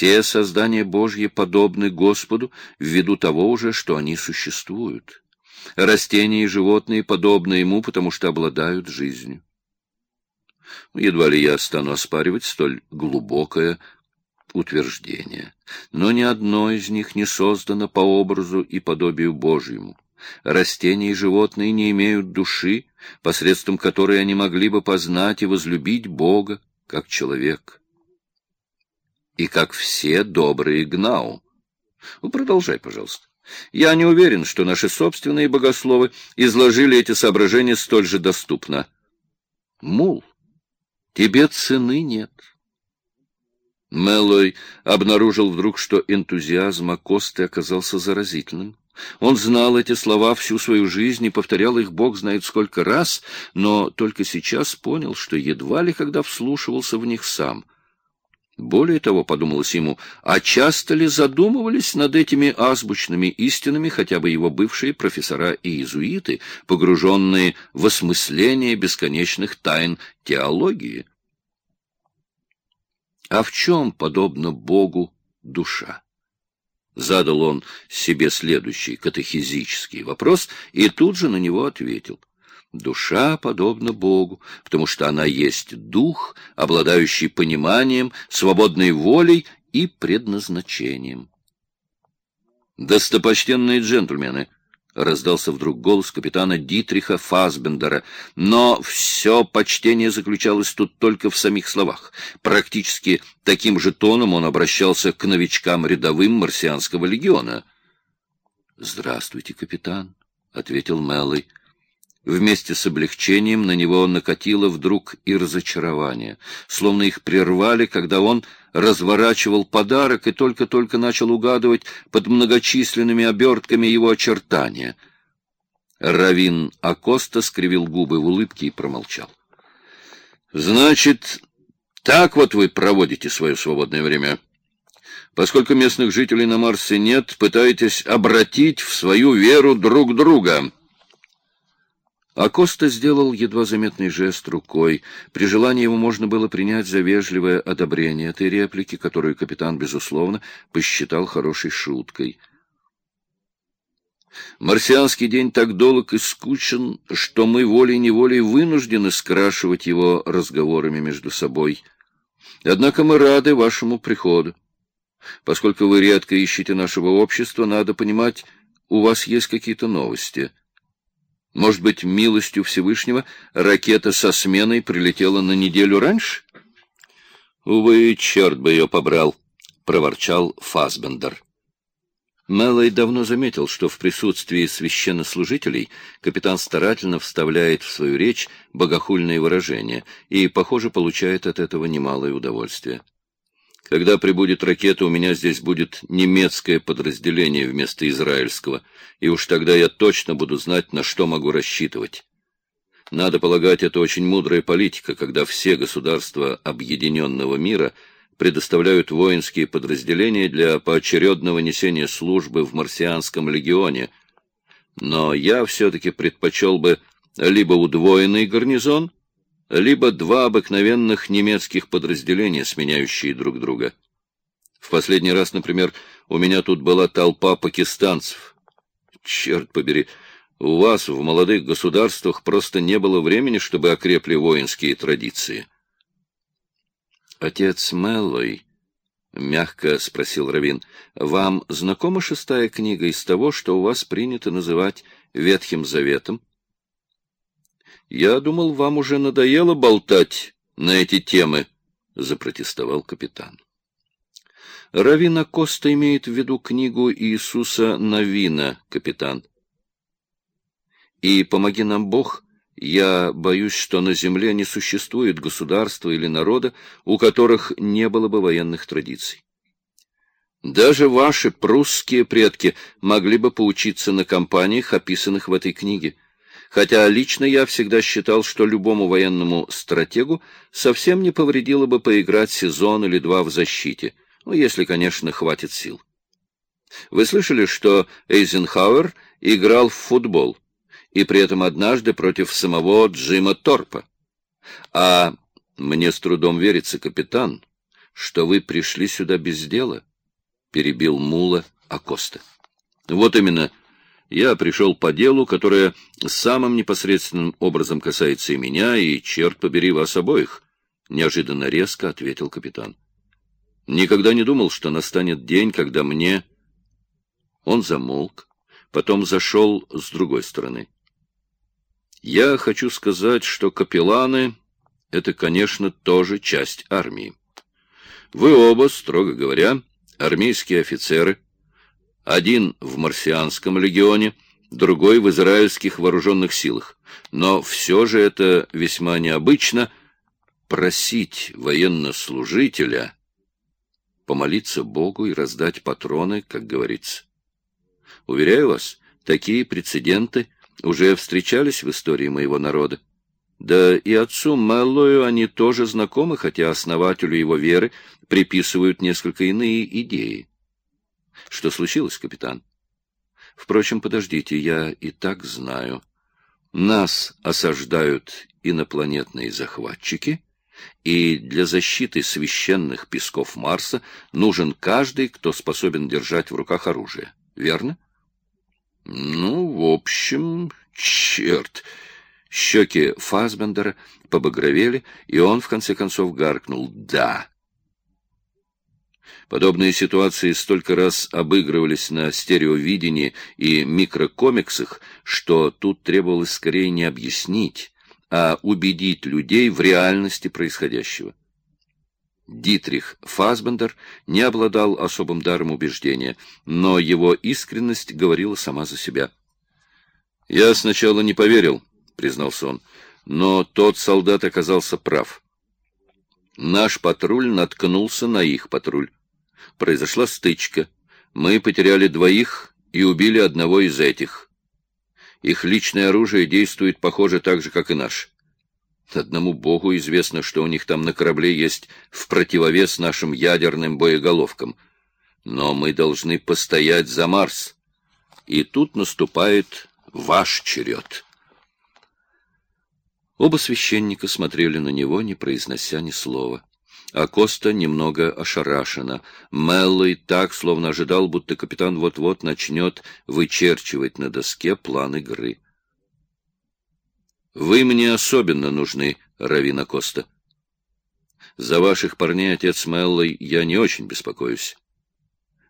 Все создания Божьи подобны Господу ввиду того уже, что они существуют. Растения и животные подобны Ему, потому что обладают жизнью. Едва ли я стану оспаривать столь глубокое утверждение, но ни одно из них не создано по образу и подобию Божьему. Растения и животные не имеют души, посредством которой они могли бы познать и возлюбить Бога, как человек. И как все добрые гнау. Ну, продолжай, пожалуйста. Я не уверен, что наши собственные богословы изложили эти соображения столь же доступно. Мул, тебе цены нет. Мэллой обнаружил вдруг, что энтузиазм Акосты оказался заразительным. Он знал эти слова всю свою жизнь и повторял их бог знает сколько раз, но только сейчас понял, что едва ли когда вслушивался в них сам. Более того, подумалось ему, а часто ли задумывались над этими азбучными истинами хотя бы его бывшие профессора и иезуиты, погруженные в осмысление бесконечных тайн теологии? А в чем, подобно Богу, душа? Задал он себе следующий катехизический вопрос и тут же на него ответил. Душа подобна Богу, потому что она есть дух, обладающий пониманием, свободной волей и предназначением. Достопочтенные джентльмены, — раздался вдруг голос капитана Дитриха Фасбендера. Но все почтение заключалось тут только в самих словах. Практически таким же тоном он обращался к новичкам рядовым марсианского легиона. — Здравствуйте, капитан, — ответил Меллой. Вместе с облегчением на него накатило вдруг и разочарование, словно их прервали, когда он разворачивал подарок и только-только начал угадывать под многочисленными обертками его очертания. Равин Акоста скривил губы в улыбке и промолчал. — Значит, так вот вы проводите свое свободное время. Поскольку местных жителей на Марсе нет, пытаетесь обратить в свою веру друг друга. А Коста сделал едва заметный жест рукой. При желании его можно было принять за вежливое одобрение этой реплики, которую капитан, безусловно, посчитал хорошей шуткой. Марсианский день так долг и скучен, что мы волей-неволей вынуждены скрашивать его разговорами между собой. Однако мы рады вашему приходу. Поскольку вы редко ищете нашего общества, надо понимать, у вас есть какие-то новости — может быть, милостью Всевышнего ракета со сменой прилетела на неделю раньше? Увы, черт бы ее побрал, — проворчал Фасбендер. Мэллой давно заметил, что в присутствии священнослужителей капитан старательно вставляет в свою речь богохульные выражения и, похоже, получает от этого немалое удовольствие. Когда прибудет ракета, у меня здесь будет немецкое подразделение вместо израильского, и уж тогда я точно буду знать, на что могу рассчитывать. Надо полагать, это очень мудрая политика, когда все государства объединенного мира предоставляют воинские подразделения для поочередного несения службы в марсианском легионе. Но я все-таки предпочел бы либо удвоенный гарнизон, либо два обыкновенных немецких подразделения, сменяющие друг друга. В последний раз, например, у меня тут была толпа пакистанцев. Черт побери, у вас в молодых государствах просто не было времени, чтобы окрепли воинские традиции. Отец Меллой, — мягко спросил Равин, — вам знакома шестая книга из того, что у вас принято называть Ветхим Заветом? — я думал, вам уже надоело болтать на эти темы, — запротестовал капитан. Равина Коста имеет в виду книгу Иисуса Навина, капитан. И помоги нам Бог, я боюсь, что на земле не существует государства или народа, у которых не было бы военных традиций. Даже ваши прусские предки могли бы поучиться на кампаниях, описанных в этой книге хотя лично я всегда считал, что любому военному стратегу совсем не повредило бы поиграть сезон или два в защите, ну, если, конечно, хватит сил. Вы слышали, что Эйзенхауэр играл в футбол, и при этом однажды против самого Джима Торпа? А мне с трудом верится, капитан, что вы пришли сюда без дела? — перебил Мула Акоста. — Вот именно. Я пришел по делу, которое самым непосредственным образом касается и меня, и, черт побери, вас обоих, — неожиданно резко ответил капитан. Никогда не думал, что настанет день, когда мне... Он замолк, потом зашел с другой стороны. Я хочу сказать, что капелланы — это, конечно, тоже часть армии. Вы оба, строго говоря, армейские офицеры. Один в марсианском легионе, другой в израильских вооруженных силах. Но все же это весьма необычно просить военнослужителя помолиться Богу и раздать патроны, как говорится. Уверяю вас, такие прецеденты уже встречались в истории моего народа. Да и отцу Мэллою они тоже знакомы, хотя основателю его веры приписывают несколько иные идеи. Что случилось, капитан? Впрочем, подождите, я и так знаю. Нас осаждают инопланетные захватчики, и для защиты священных песков Марса нужен каждый, кто способен держать в руках оружие. Верно? Ну, в общем, черт... Щеки Фасбендера побагровели, и он, в конце концов, гаркнул «Да». Подобные ситуации столько раз обыгрывались на стереовидении и микрокомиксах, что тут требовалось скорее не объяснить, а убедить людей в реальности происходящего. Дитрих Фасбендер не обладал особым даром убеждения, но его искренность говорила сама за себя. «Я сначала не поверил», — признался он, — «но тот солдат оказался прав. Наш патруль наткнулся на их патруль. Произошла стычка. Мы потеряли двоих и убили одного из этих. Их личное оружие действует, похоже, так же, как и наш. Одному богу известно, что у них там на корабле есть в противовес нашим ядерным боеголовкам. Но мы должны постоять за Марс. И тут наступает ваш черед». Оба священника смотрели на него, не произнося ни слова. А Коста немного ошарашена. Меллой так, словно ожидал, будто капитан вот-вот начнет вычерчивать на доске план игры. «Вы мне особенно нужны, Равина Коста. За ваших парней, отец Меллой, я не очень беспокоюсь.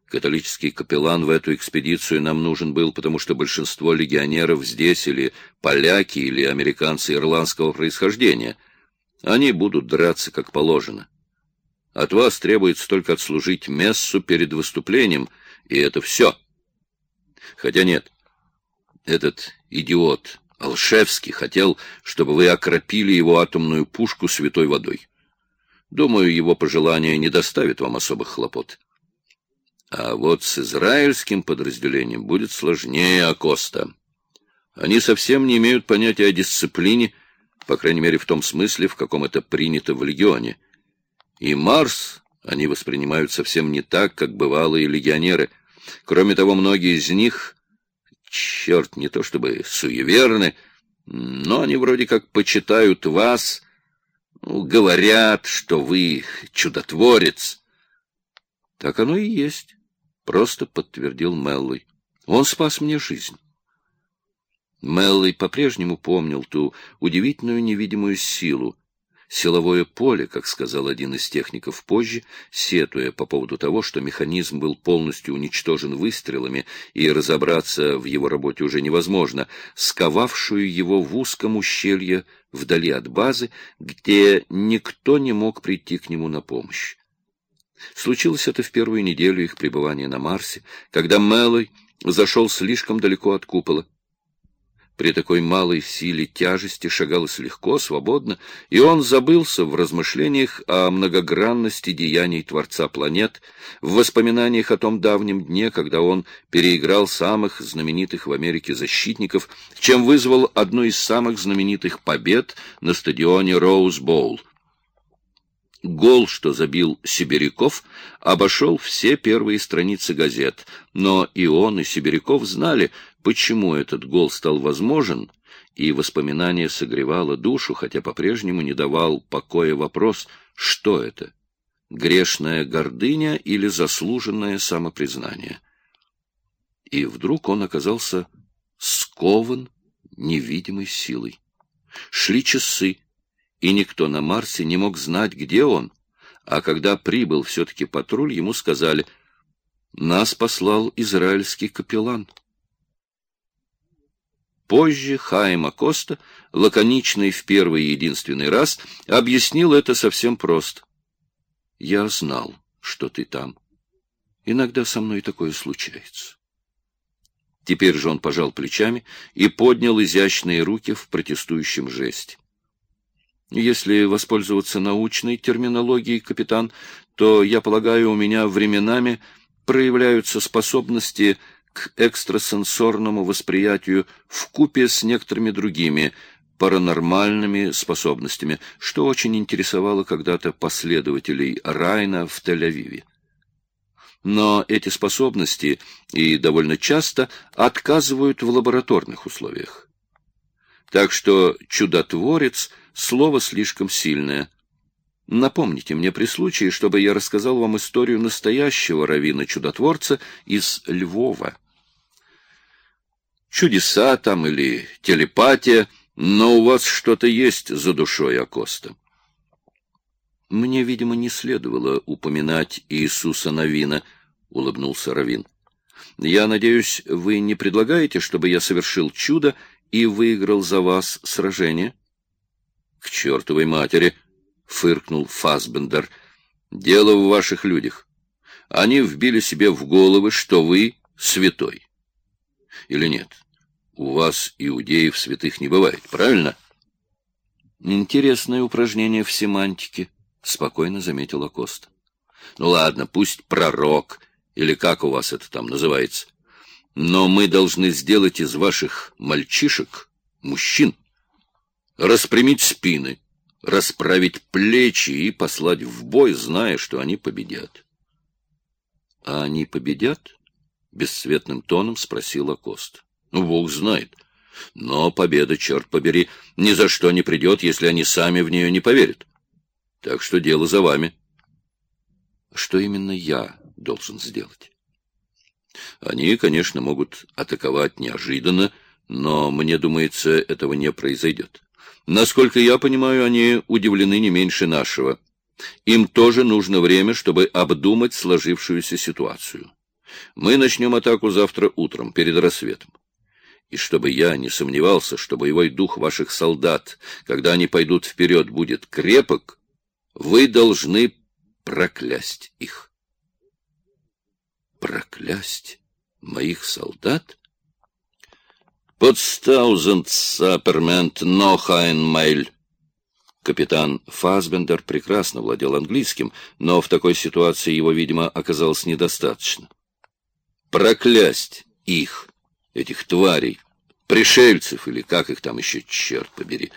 Католический капеллан в эту экспедицию нам нужен был, потому что большинство легионеров здесь или поляки, или американцы ирландского происхождения. Они будут драться как положено. От вас требуется только отслужить мессу перед выступлением, и это все. Хотя нет, этот идиот Алшевский хотел, чтобы вы окропили его атомную пушку святой водой. Думаю, его пожелание не доставит вам особых хлопот. А вот с израильским подразделением будет сложнее Акоста. Они совсем не имеют понятия о дисциплине, по крайней мере в том смысле, в каком это принято в легионе. И Марс они воспринимают совсем не так, как бывалые легионеры. Кроме того, многие из них, черт, не то чтобы суеверны, но они вроде как почитают вас, ну, говорят, что вы чудотворец. Так оно и есть просто подтвердил Меллой. Он спас мне жизнь. Меллой по-прежнему помнил ту удивительную невидимую силу, силовое поле, как сказал один из техников позже, сетуя по поводу того, что механизм был полностью уничтожен выстрелами и разобраться в его работе уже невозможно, сковавшую его в узком ущелье вдали от базы, где никто не мог прийти к нему на помощь. Случилось это в первую неделю их пребывания на Марсе, когда Мэллой зашел слишком далеко от купола. При такой малой силе тяжести шагалось легко, свободно, и он забылся в размышлениях о многогранности деяний Творца планет, в воспоминаниях о том давнем дне, когда он переиграл самых знаменитых в Америке защитников, чем вызвал одну из самых знаменитых побед на стадионе Роуз-Боул — Гол, что забил Сибиряков, обошел все первые страницы газет, но и он, и Сибиряков знали, почему этот гол стал возможен, и воспоминание согревало душу, хотя по-прежнему не давал покоя вопрос, что это? грешная гордыня или заслуженное самопризнание. И вдруг он оказался скован невидимой силой. Шли часы, и никто на Марсе не мог знать, где он, а когда прибыл все-таки патруль, ему сказали, «Нас послал израильский капеллан». Позже Хайм Акоста, лаконичный в первый и единственный раз, объяснил это совсем просто. «Я знал, что ты там. Иногда со мной такое случается». Теперь же он пожал плечами и поднял изящные руки в протестующем жесте. Если воспользоваться научной терминологией, капитан, то, я полагаю, у меня временами проявляются способности к экстрасенсорному восприятию в купе с некоторыми другими паранормальными способностями, что очень интересовало когда-то последователей Райна в Тель-Авиве. Но эти способности и довольно часто отказывают в лабораторных условиях. Так что чудотворец — слово слишком сильное. Напомните мне при случае, чтобы я рассказал вам историю настоящего равина-чудотворца из Львова. Чудеса там или телепатия, но у вас что-то есть за душой, Акоста. Мне, видимо, не следовало упоминать Иисуса Навина, — улыбнулся Равин. Я надеюсь, вы не предлагаете, чтобы я совершил чудо и выиграл за вас сражение? — К чертовой матери! — фыркнул Фасбендер. — Дело в ваших людях. Они вбили себе в головы, что вы святой. Или нет? У вас, иудеев, святых не бывает, правильно? — Интересное упражнение в семантике, — спокойно заметила Коста. — Ну ладно, пусть пророк, или как у вас это там называется, — но мы должны сделать из ваших мальчишек мужчин, распрямить спины, расправить плечи и послать в бой, зная, что они победят. — А они победят? — бесцветным тоном спросил Акост. — Ну, Бог знает. Но победа, черт побери, ни за что не придет, если они сами в нее не поверят. Так что дело за вами. — Что именно я должен сделать? Они, конечно, могут атаковать неожиданно, но, мне думается, этого не произойдет. Насколько я понимаю, они удивлены не меньше нашего. Им тоже нужно время, чтобы обдумать сложившуюся ситуацию. Мы начнем атаку завтра утром, перед рассветом. И чтобы я не сомневался, что боевой дух ваших солдат, когда они пойдут вперед, будет крепок, вы должны проклясть их проклясть моих солдат? «Подстаузенд сапермент нохайн майль». Капитан Фасбендер прекрасно владел английским, но в такой ситуации его, видимо, оказалось недостаточно. «Проклясть их, этих тварей, пришельцев или как их там еще, черт побери!»